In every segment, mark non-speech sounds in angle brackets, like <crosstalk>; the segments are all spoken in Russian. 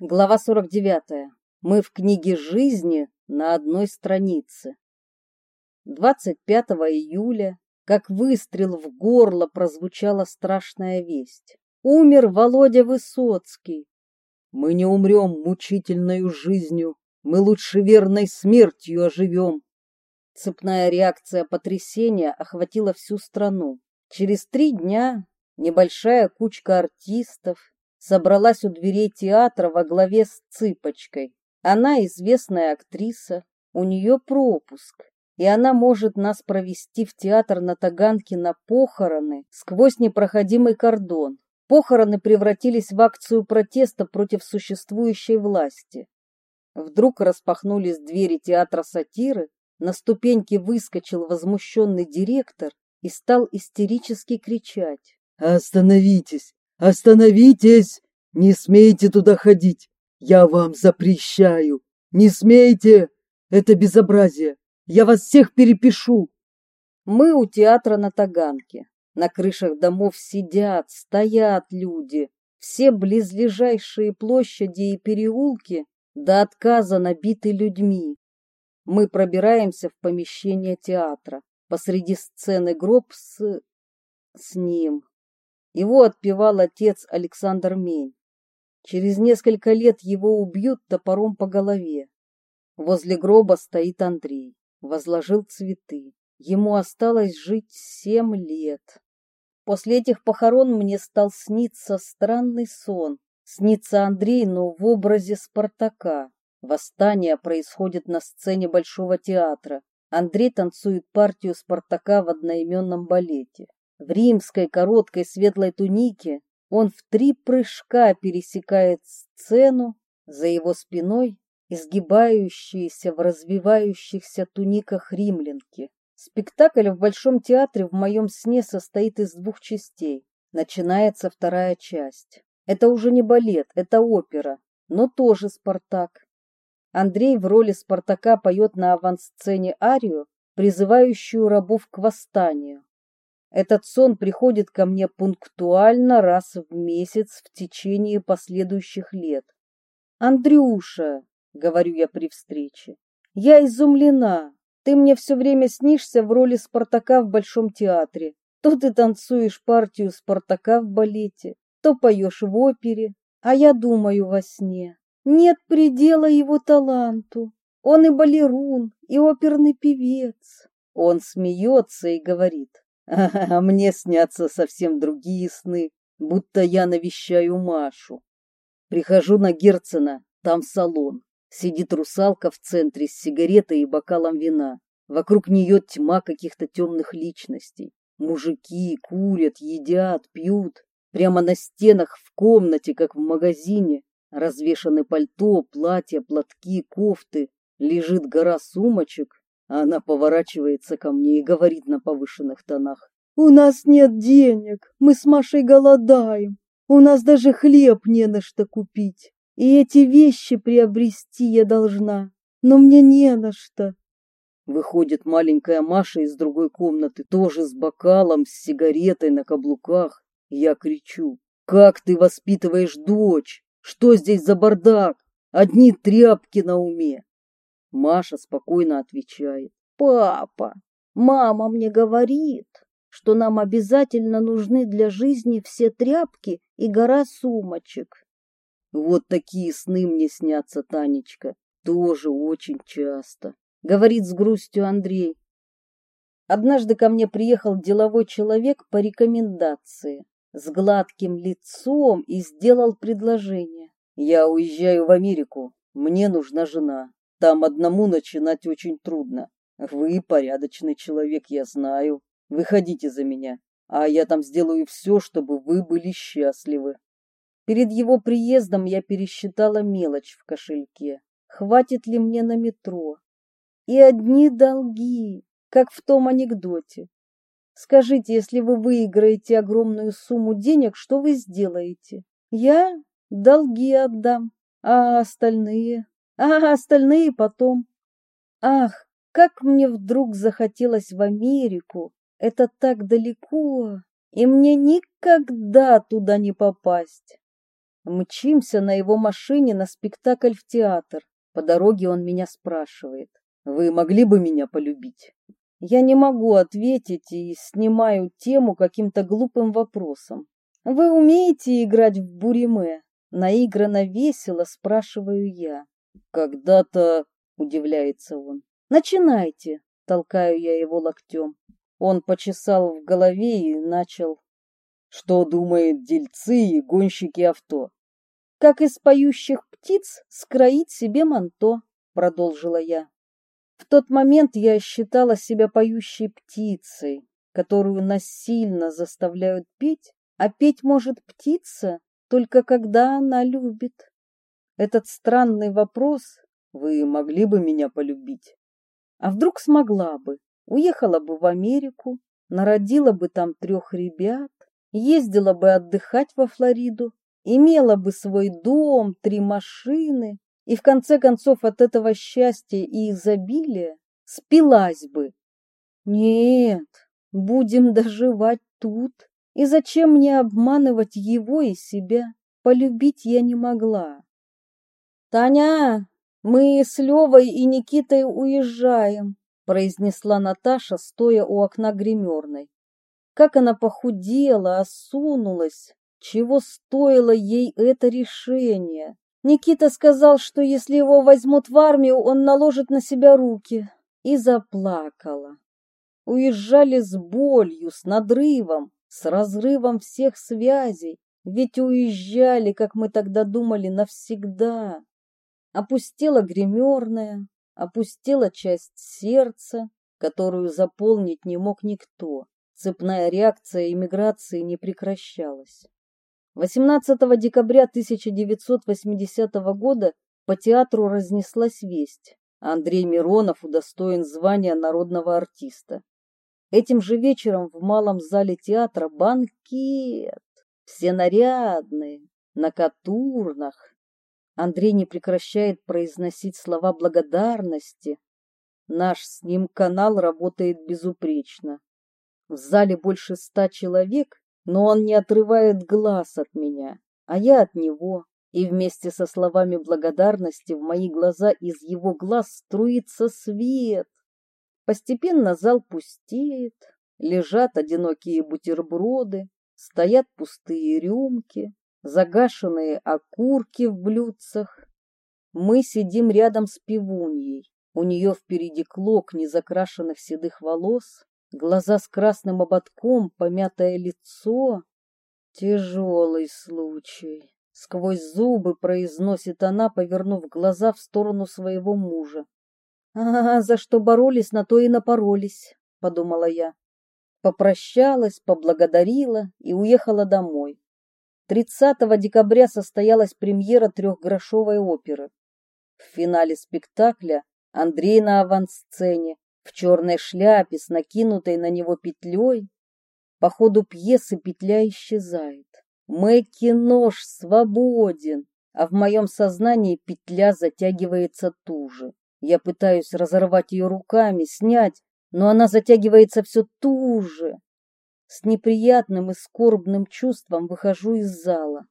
Глава 49. Мы в книге жизни на одной странице. 25 июля, как выстрел в горло, прозвучала страшная весть. Умер Володя Высоцкий. Мы не умрем мучительной жизнью, мы лучше верной смертью оживем. Цепная реакция потрясения охватила всю страну. Через три дня небольшая кучка артистов, собралась у дверей театра во главе с Цыпочкой. Она известная актриса, у нее пропуск, и она может нас провести в театр на Таганке на похороны сквозь непроходимый кордон. Похороны превратились в акцию протеста против существующей власти. Вдруг распахнулись двери театра сатиры, на ступеньки выскочил возмущенный директор и стал истерически кричать. «Остановитесь! Остановитесь! Не смейте туда ходить! Я вам запрещаю! Не смейте! Это безобразие! Я вас всех перепишу!» Мы у театра на Таганке. На крышах домов сидят, стоят люди. Все близлежащие площади и переулки до отказа набиты людьми. Мы пробираемся в помещение театра. Посреди сцены гроб с... с ним. Его отпевал отец Александр Мень. Через несколько лет его убьют топором по голове. Возле гроба стоит Андрей. Возложил цветы. Ему осталось жить семь лет. После этих похорон мне стал сниться странный сон. Снится Андрей, но в образе Спартака. Восстание происходит на сцене Большого театра. Андрей танцует партию Спартака в одноименном балете. В римской короткой светлой тунике он в три прыжка пересекает сцену, за его спиной изгибающиеся в развивающихся туниках римлянки. Спектакль в Большом театре в моем сне состоит из двух частей. Начинается вторая часть. Это уже не балет, это опера, но тоже Спартак. Андрей в роли Спартака поет на авансцене арию, призывающую рабов к восстанию. Этот сон приходит ко мне пунктуально раз в месяц в течение последующих лет. «Андрюша», — говорю я при встрече, — «я изумлена. Ты мне все время снишься в роли Спартака в Большом театре. То ты танцуешь партию Спартака в балете, то поешь в опере, а я думаю во сне. Нет предела его таланту. Он и балерун, и оперный певец». Он смеется и говорит, <laughs> а мне снятся совсем другие сны, будто я навещаю Машу. Прихожу на Герцена, там салон. Сидит русалка в центре с сигаретой и бокалом вина. Вокруг нее тьма каких-то темных личностей. Мужики курят, едят, пьют. Прямо на стенах в комнате, как в магазине, развешаны пальто, платья, платки, кофты. Лежит гора сумочек, она поворачивается ко мне и говорит на повышенных тонах. «У нас нет денег, мы с Машей голодаем, у нас даже хлеб не на что купить, и эти вещи приобрести я должна, но мне не на что». Выходит маленькая Маша из другой комнаты, тоже с бокалом, с сигаретой на каблуках. Я кричу, «Как ты воспитываешь дочь? Что здесь за бардак? Одни тряпки на уме!» Маша спокойно отвечает. «Папа, мама мне говорит, что нам обязательно нужны для жизни все тряпки и гора сумочек». Вот такие сны мне снятся, Танечка, тоже очень часто, говорит с грустью Андрей. Однажды ко мне приехал деловой человек по рекомендации с гладким лицом и сделал предложение. Я уезжаю в Америку, мне нужна жена. Там одному начинать очень трудно. Вы порядочный человек, я знаю. Выходите за меня, а я там сделаю все, чтобы вы были счастливы. Перед его приездом я пересчитала мелочь в кошельке. Хватит ли мне на метро? И одни долги, как в том анекдоте. Скажите, если вы выиграете огромную сумму денег, что вы сделаете? Я долги отдам, а остальные? А остальные потом. Ах, как мне вдруг захотелось в Америку. Это так далеко, и мне никогда туда не попасть. Мчимся на его машине на спектакль в театр. По дороге он меня спрашивает. «Вы могли бы меня полюбить?» Я не могу ответить и снимаю тему каким-то глупым вопросом. «Вы умеете играть в буриме?» Наигранно весело спрашиваю я. «Когда-то...» — удивляется он. «Начинайте!» — толкаю я его локтем. Он почесал в голове и начал. «Что думают дельцы и гонщики авто?» «Как из поющих птиц скроить себе манто», — продолжила я. В тот момент я считала себя поющей птицей, которую насильно заставляют петь, а петь может птица только когда она любит. Этот странный вопрос «Вы могли бы меня полюбить?» А вдруг смогла бы? Уехала бы в Америку, народила бы там трех ребят, ездила бы отдыхать во Флориду, имела бы свой дом, три машины, и в конце концов от этого счастья и изобилия спилась бы. Нет, будем доживать тут. И зачем мне обманывать его и себя? Полюбить я не могла. Таня, мы с Левой и Никитой уезжаем, произнесла Наташа, стоя у окна гримерной. Как она похудела, осунулась, чего стоило ей это решение. Никита сказал, что если его возьмут в армию, он наложит на себя руки. И заплакала. Уезжали с болью, с надрывом, с разрывом всех связей. Ведь уезжали, как мы тогда думали, навсегда. Опустела гримерная, опустела часть сердца, которую заполнить не мог никто. Цепная реакция иммиграции не прекращалась. 18 декабря 1980 года по театру разнеслась весть. Андрей Миронов удостоен звания народного артиста. Этим же вечером в малом зале театра банкет. Все нарядные, на катурнах. Андрей не прекращает произносить слова благодарности. Наш с ним канал работает безупречно. В зале больше ста человек, но он не отрывает глаз от меня, а я от него, и вместе со словами благодарности в мои глаза из его глаз струится свет. Постепенно зал пустеет, лежат одинокие бутерброды, стоят пустые рюмки, загашенные окурки в блюдцах. Мы сидим рядом с пивуньей. У нее впереди клок незакрашенных седых волос, глаза с красным ободком, помятое лицо. Тяжелый случай. Сквозь зубы произносит она, повернув глаза в сторону своего мужа. «А, за что боролись, на то и напоролись», — подумала я. Попрощалась, поблагодарила и уехала домой. 30 декабря состоялась премьера трехгрошовой оперы. В финале спектакля Андрей на авансцене в черной шляпе с накинутой на него петлей. По ходу пьесы петля исчезает. Мэкки нож свободен, а в моем сознании петля затягивается туже. Я пытаюсь разорвать ее руками, снять, но она затягивается все туже. С неприятным и скорбным чувством выхожу из зала.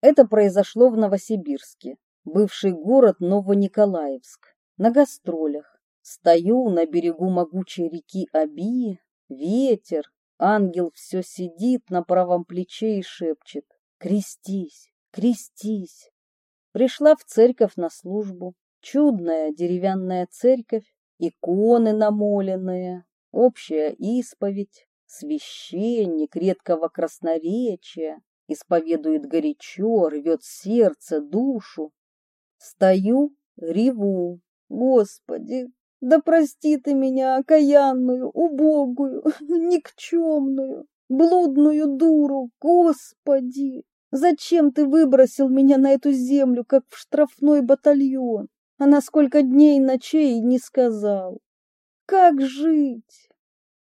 Это произошло в Новосибирске, бывший город Новониколаевск, на гастролях. Стою на берегу могучей реки Аби, ветер, ангел все сидит на правом плече и шепчет «Крестись, крестись!». Пришла в церковь на службу. Чудная деревянная церковь, иконы намоленные, общая исповедь, священник редкого красноречия, исповедует горячо, рвет сердце, душу. Стою, реву. Господи, да прости ты меня, окаянную, убогую, <laughs> никчемную, блудную дуру, Господи! Зачем ты выбросил меня на эту землю, как в штрафной батальон? А на сколько дней и ночей не сказал? Как жить?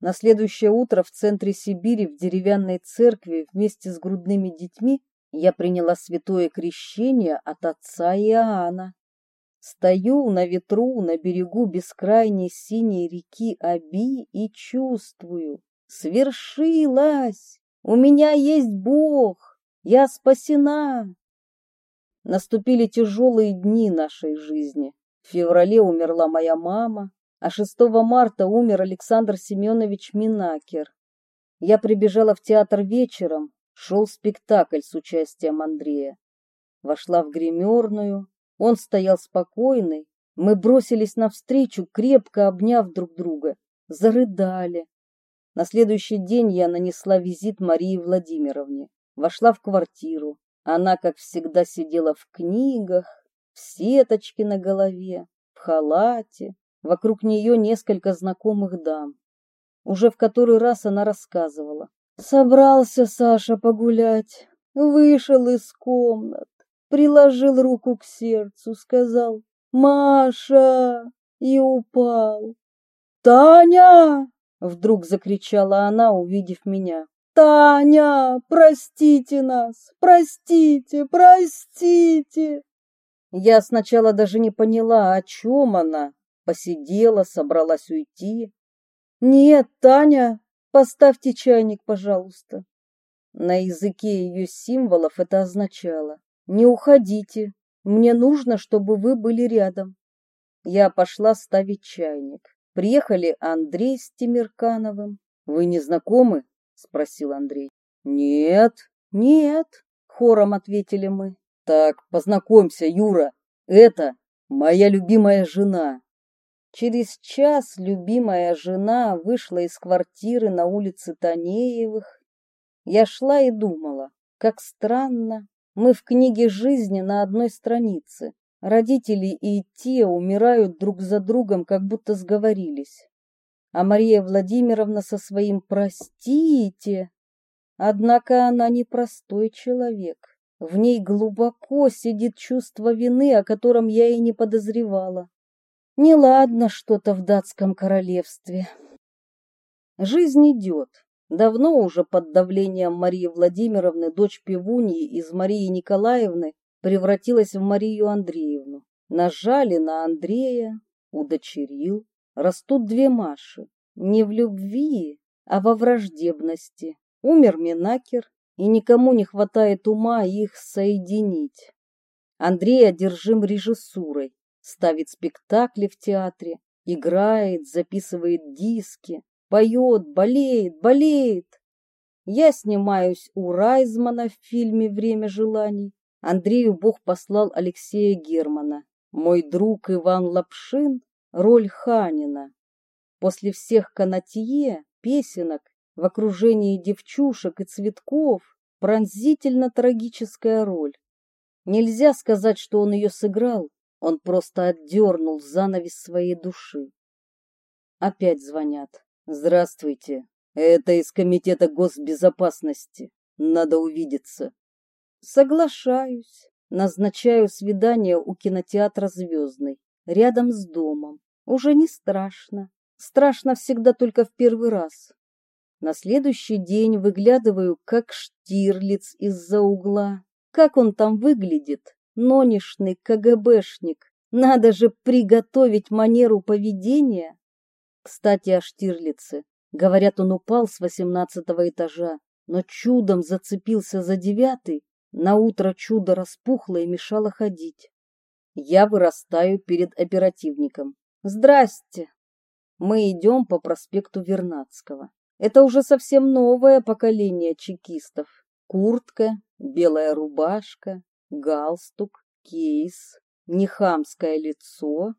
На следующее утро в центре Сибири в деревянной церкви вместе с грудными детьми я приняла святое крещение от отца Иоанна. Стою на ветру на берегу бескрайней синей реки Аби и чувствую, свершилось! У меня есть Бог! Я спасена! Наступили тяжелые дни нашей жизни. В феврале умерла моя мама, а 6 марта умер Александр Семенович Минакер. Я прибежала в театр вечером, шел спектакль с участием Андрея. Вошла в гримерную, он стоял спокойный, мы бросились навстречу, крепко обняв друг друга, зарыдали. На следующий день я нанесла визит Марии Владимировне, вошла в квартиру. Она, как всегда, сидела в книгах, в сеточке на голове, в халате. Вокруг нее несколько знакомых дам. Уже в который раз она рассказывала. Собрался Саша погулять, вышел из комнат, приложил руку к сердцу, сказал «Маша!» и упал. «Таня!» — вдруг закричала она, увидев меня. «Таня, простите нас! Простите, простите!» Я сначала даже не поняла, о чем она. Посидела, собралась уйти. «Нет, Таня, поставьте чайник, пожалуйста». На языке ее символов это означало «Не уходите, мне нужно, чтобы вы были рядом». Я пошла ставить чайник. Приехали Андрей с Тимиркановым. «Вы не знакомы?» — спросил Андрей. «Нет, нет», — хором ответили мы. «Так, познакомься, Юра. Это моя любимая жена». Через час любимая жена вышла из квартиры на улице Танеевых. Я шла и думала, как странно, мы в книге жизни на одной странице. Родители и те умирают друг за другом, как будто сговорились а Мария Владимировна со своим «простите». Однако она не простой человек. В ней глубоко сидит чувство вины, о котором я и не подозревала. Неладно что-то в датском королевстве. Жизнь идет. Давно уже под давлением Марии Владимировны дочь пивуньи из Марии Николаевны превратилась в Марию Андреевну. Нажали на Андрея, удочерил. Растут две Маши. Не в любви, а во враждебности. Умер Минакер, и никому не хватает ума их соединить. Андрей одержим режиссурой, ставит спектакли в театре, играет, записывает диски, поет, болеет, болеет. Я снимаюсь у Райзмана в фильме «Время желаний». Андрею Бог послал Алексея Германа. Мой друг Иван Лапшин роль Ханина. После всех канатье, песенок, в окружении девчушек и цветков пронзительно трагическая роль. Нельзя сказать, что он ее сыграл, он просто отдернул занавес своей души. Опять звонят. Здравствуйте. Это из комитета госбезопасности. Надо увидеться. Соглашаюсь. Назначаю свидание у кинотеатра «Звездный», рядом с домом. Уже не страшно. Страшно всегда только в первый раз. На следующий день выглядываю, как Штирлиц из-за угла. Как он там выглядит? Нонешный КГБшник. Надо же приготовить манеру поведения. Кстати, о Штирлице. Говорят, он упал с восемнадцатого этажа, но чудом зацепился за девятый. На утро чудо распухло и мешало ходить. Я вырастаю перед оперативником. Здрасте. Мы идем по проспекту Вернадского. Это уже совсем новое поколение чекистов. Куртка, белая рубашка, галстук, кейс, нехамское лицо.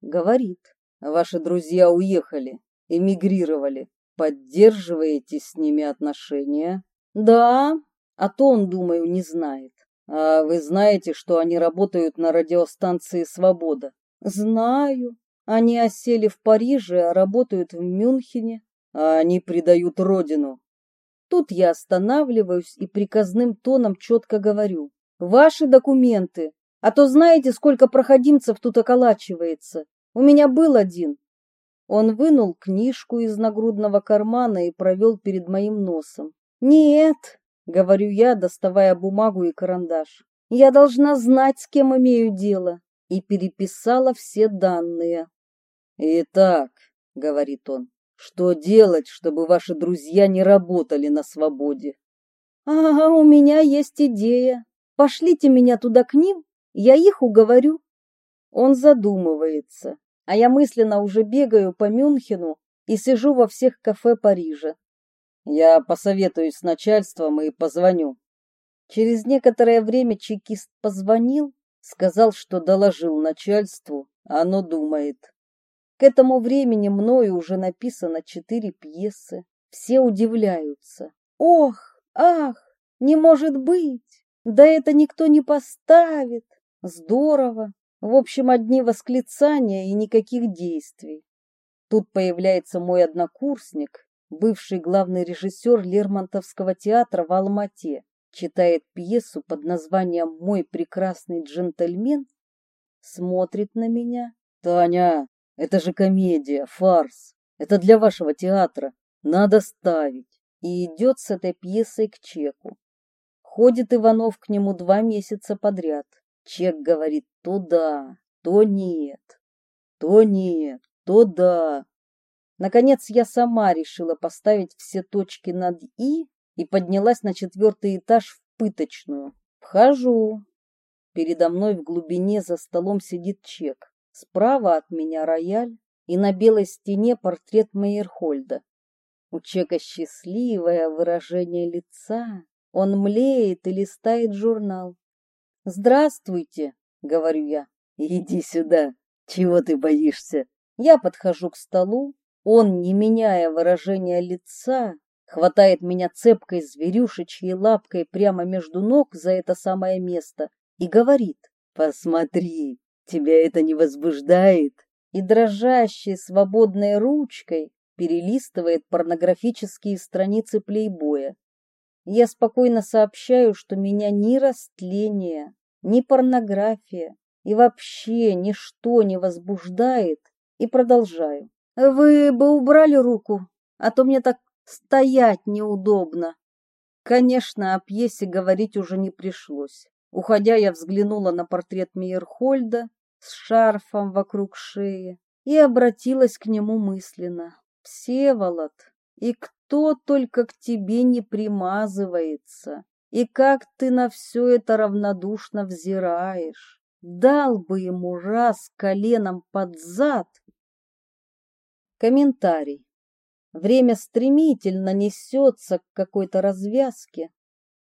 Говорит, ваши друзья уехали, эмигрировали. Поддерживаете с ними отношения? Да, а то он, думаю, не знает. А вы знаете, что они работают на радиостанции «Свобода»? Знаю. Они осели в Париже, а работают в Мюнхене, а они предают родину. Тут я останавливаюсь и приказным тоном четко говорю. Ваши документы, а то знаете, сколько проходимцев тут околачивается. У меня был один. Он вынул книжку из нагрудного кармана и провел перед моим носом. Нет, говорю я, доставая бумагу и карандаш. Я должна знать, с кем имею дело. И переписала все данные. «Итак», — говорит он, — «что делать, чтобы ваши друзья не работали на свободе?» «А, у меня есть идея. Пошлите меня туда к ним, я их уговорю. Он задумывается, а я мысленно уже бегаю по Мюнхену и сижу во всех кафе Парижа. Я посоветуюсь с начальством и позвоню. Через некоторое время чекист позвонил, сказал, что доложил начальству, а оно думает. К этому времени мною уже написано четыре пьесы. Все удивляются. Ох, ах, не может быть! Да это никто не поставит. Здорово. В общем, одни восклицания и никаких действий. Тут появляется мой однокурсник, бывший главный режиссер Лермонтовского театра в Алмате, читает пьесу под названием «Мой прекрасный джентльмен», смотрит на меня. «Таня, это же комедия, фарс. Это для вашего театра. Надо ставить и идет с этой пьесой к Чеку. Ходит Иванов к нему два месяца подряд. Чек говорит то да, то нет, то нет, то да. Наконец я сама решила поставить все точки над «и» и поднялась на четвертый этаж в пыточную. Вхожу. Передо мной в глубине за столом сидит Чек. Справа от меня рояль и на белой стене портрет Мейерхольда. У Чека счастливое выражение лица. Он млеет и листает журнал. «Здравствуйте», — говорю я. «Иди сюда. Чего ты боишься?» Я подхожу к столу. Он, не меняя выражения лица, хватает меня цепкой зверюшечьей лапкой прямо между ног за это самое место и говорит. «Посмотри, тебя это не возбуждает?» И дрожащей свободной ручкой перелистывает порнографические страницы плейбоя. Я спокойно сообщаю, что меня ни растление, ни порнография и вообще ничто не возбуждает, и продолжаю. Вы бы убрали руку, а то мне так стоять неудобно. Конечно, о пьесе говорить уже не пришлось. Уходя, я взглянула на портрет Мейерхольда с шарфом вокруг шеи и обратилась к нему мысленно. Всеволод, и кто только к тебе не примазывается, и как ты на все это равнодушно взираешь. Дал бы ему раз коленом под зад. Комментарий. Время стремительно несется к какой-то развязке.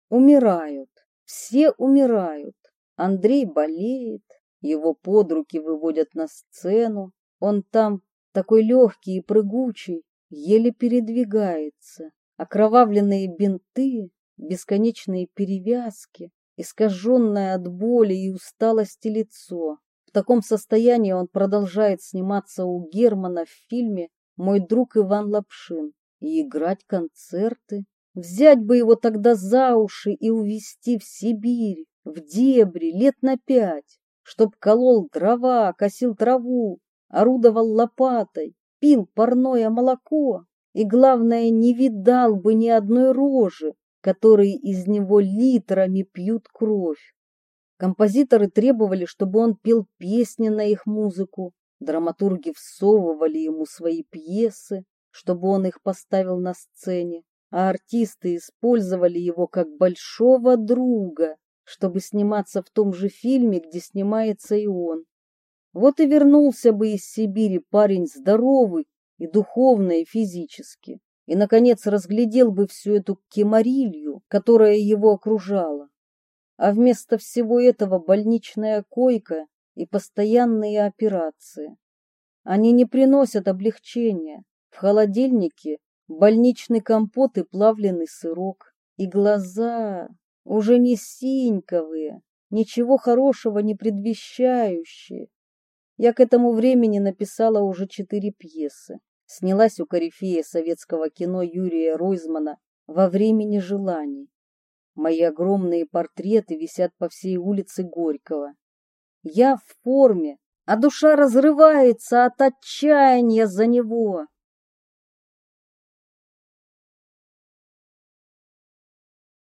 Умирают, все умирают. Андрей болеет, его подруги выводят на сцену, он там такой легкий и прыгучий, еле передвигается. Окровавленные бинты, бесконечные перевязки, искаженное от боли и усталости лицо. В таком состоянии он продолжает сниматься у Германа в фильме «Мой друг Иван Лапшин» и играть концерты. Взять бы его тогда за уши и увезти в Сибирь, в дебри, лет на пять, чтоб колол дрова, косил траву, орудовал лопатой, пил парное молоко и, главное, не видал бы ни одной рожи, которые из него литрами пьют кровь. Композиторы требовали, чтобы он пел песни на их музыку, драматурги всовывали ему свои пьесы, чтобы он их поставил на сцене, а артисты использовали его как большого друга, чтобы сниматься в том же фильме, где снимается и он. Вот и вернулся бы из Сибири парень здоровый и духовно, и физически, и, наконец, разглядел бы всю эту кемарилью, которая его окружала. А вместо всего этого больничная койка и постоянные операции. Они не приносят облегчения. В холодильнике больничный компот и плавленый сырок. И глаза уже не синьковые, ничего хорошего не предвещающие, я к этому времени написала уже четыре пьесы. Снялась у корифея советского кино Юрия Ройзмана во времени желаний. Мои огромные портреты висят по всей улице Горького. Я в форме, а душа разрывается от отчаяния за него.